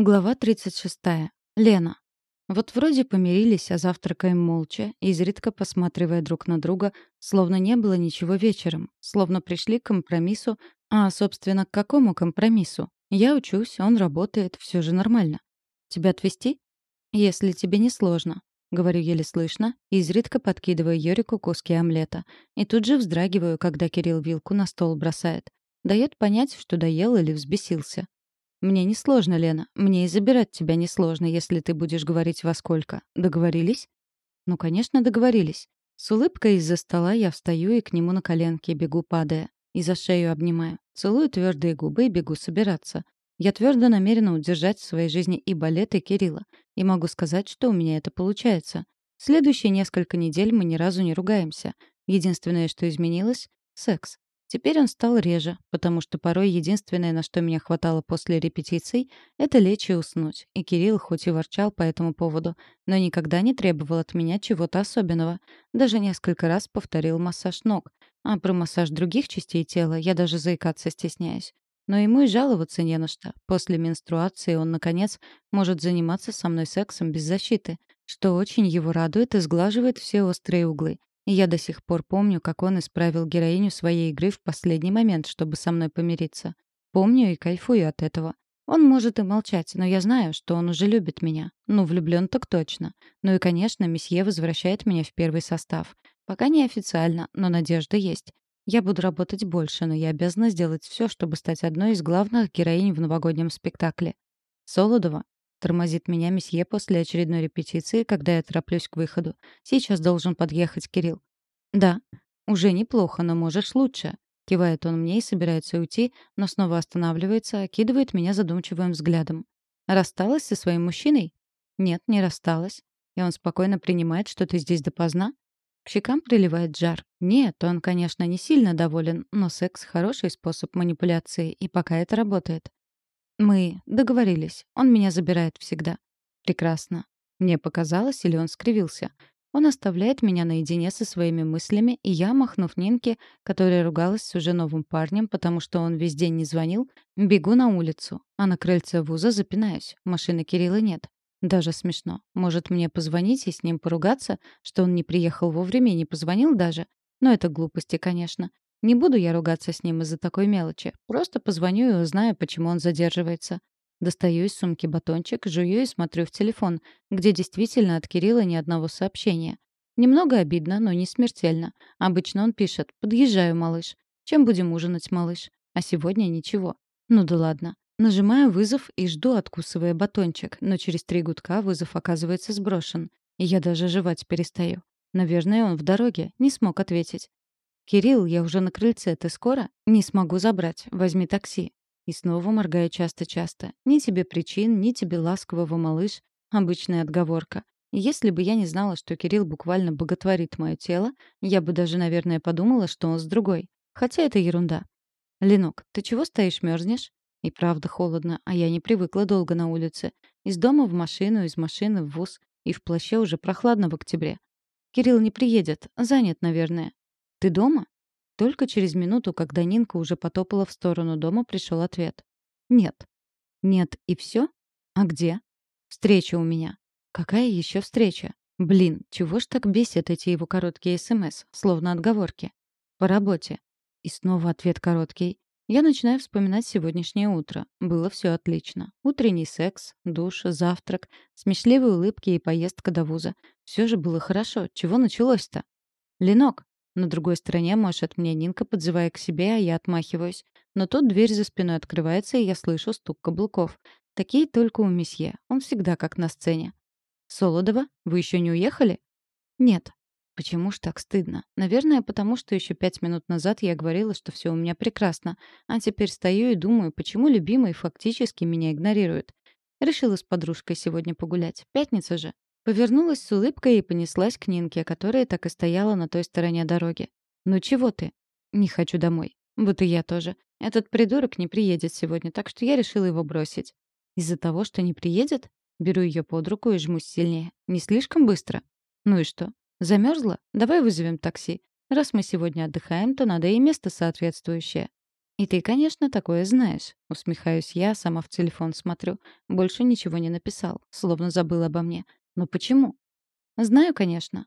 Глава 36. Лена. Вот вроде помирились, а завтракаем молча, изредка посматривая друг на друга, словно не было ничего вечером, словно пришли к компромиссу, а, собственно, к какому компромиссу? Я учусь, он работает, все же нормально. Тебя отвезти? Если тебе не сложно. Говорю еле слышно, изредка подкидываю Йорику куски омлета. И тут же вздрагиваю, когда Кирилл вилку на стол бросает. Дает понять, что доел или взбесился. «Мне несложно, Лена. Мне и забирать тебя несложно, если ты будешь говорить во сколько. Договорились?» «Ну, конечно, договорились». С улыбкой из-за стола я встаю и к нему на коленки бегу, падая. И за шею обнимаю. Целую твердые губы и бегу собираться. Я твердо намерена удержать в своей жизни и балет, и Кирилла. И могу сказать, что у меня это получается. Следующие несколько недель мы ни разу не ругаемся. Единственное, что изменилось — секс. Теперь он стал реже, потому что порой единственное, на что меня хватало после репетиций, это лечь и уснуть. И Кирилл хоть и ворчал по этому поводу, но никогда не требовал от меня чего-то особенного. Даже несколько раз повторил массаж ног. А про массаж других частей тела я даже заикаться стесняюсь. Но ему и жаловаться не на что. После менструации он, наконец, может заниматься со мной сексом без защиты, что очень его радует и сглаживает все острые углы. Я до сих пор помню, как он исправил героиню своей игры в последний момент, чтобы со мной помириться. Помню и кайфую от этого. Он может и молчать, но я знаю, что он уже любит меня. Ну, влюблён так точно. Ну и, конечно, месье возвращает меня в первый состав. Пока не официально, но надежда есть. Я буду работать больше, но я обязана сделать всё, чтобы стать одной из главных героинь в новогоднем спектакле. Солодова Тормозит меня месье после очередной репетиции, когда я тороплюсь к выходу. Сейчас должен подъехать Кирилл. «Да, уже неплохо, но можешь лучше». Кивает он мне и собирается уйти, но снова останавливается, окидывает меня задумчивым взглядом. «Рассталась со своим мужчиной?» «Нет, не рассталась». И он спокойно принимает, что ты здесь допоздна? К щекам приливает жар. Нет, он, конечно, не сильно доволен, но секс — хороший способ манипуляции, и пока это работает. Мы договорились. Он меня забирает всегда. Прекрасно. Мне показалось, или он скривился. Он оставляет меня наедине со своими мыслями, и я, махнув Нинке, которая ругалась с уже новым парнем, потому что он весь день не звонил, бегу на улицу, а на крыльце вуза запинаюсь. Машины Кирилла нет. Даже смешно. Может, мне позвонить и с ним поругаться, что он не приехал вовремя и не позвонил даже? Но это глупости, конечно. Не буду я ругаться с ним из-за такой мелочи. Просто позвоню и узнаю, почему он задерживается. Достаю из сумки батончик, жую и смотрю в телефон, где действительно от Кирилла ни одного сообщения. Немного обидно, но не смертельно. Обычно он пишет «Подъезжаю, малыш». «Чем будем ужинать, малыш?» А сегодня ничего. Ну да ладно. Нажимаю вызов и жду, откусывая батончик, но через три гудка вызов оказывается сброшен. И я даже жевать перестаю. Наверное, он в дороге, не смог ответить. «Кирилл, я уже на крыльце, ты скоро?» «Не смогу забрать. Возьми такси». И снова моргаю часто-часто. Ни тебе причин, ни тебе ласкового, малыш. Обычная отговорка. Если бы я не знала, что Кирилл буквально боготворит мое тело, я бы даже, наверное, подумала, что он с другой. Хотя это ерунда. «Ленок, ты чего стоишь, мерзнешь?» И правда холодно, а я не привыкла долго на улице. Из дома в машину, из машины в вуз. И в плаще уже прохладно в октябре. Кирилл не приедет. Занят, наверное. «Ты дома?» Только через минуту, когда Нинка уже потопала в сторону дома, пришел ответ. «Нет». «Нет и все? А где?» «Встреча у меня». «Какая еще встреча?» «Блин, чего ж так бесят эти его короткие СМС, словно отговорки?» «По работе». И снова ответ короткий. Я начинаю вспоминать сегодняшнее утро. Было все отлично. Утренний секс, душ, завтрак, смешливые улыбки и поездка до вуза. Все же было хорошо. Чего началось-то? «Ленок, на другой стороне машет мне Нинка, подзывая к себе, а я отмахиваюсь. Но тут дверь за спиной открывается, и я слышу стук каблуков. Такие только у месье. Он всегда как на сцене. «Солодова, вы еще не уехали?» «Нет». Почему ж так стыдно? Наверное, потому что еще пять минут назад я говорила, что все у меня прекрасно. А теперь стою и думаю, почему любимый фактически меня игнорирует. Решила с подружкой сегодня погулять. Пятница же. Повернулась с улыбкой и понеслась к Нинке, которая так и стояла на той стороне дороги. «Ну чего ты?» «Не хочу домой». «Вот и я тоже. Этот придурок не приедет сегодня, так что я решила его бросить». «Из-за того, что не приедет?» Беру ее под руку и жмусь сильнее. «Не слишком быстро?» «Ну и что? Замерзла? Давай вызовем такси. Раз мы сегодня отдыхаем, то надо и место соответствующее». «И ты, конечно, такое знаешь», — усмехаюсь я, сама в телефон смотрю. Больше ничего не написал, словно забыл обо мне. «Но почему?» «Знаю, конечно.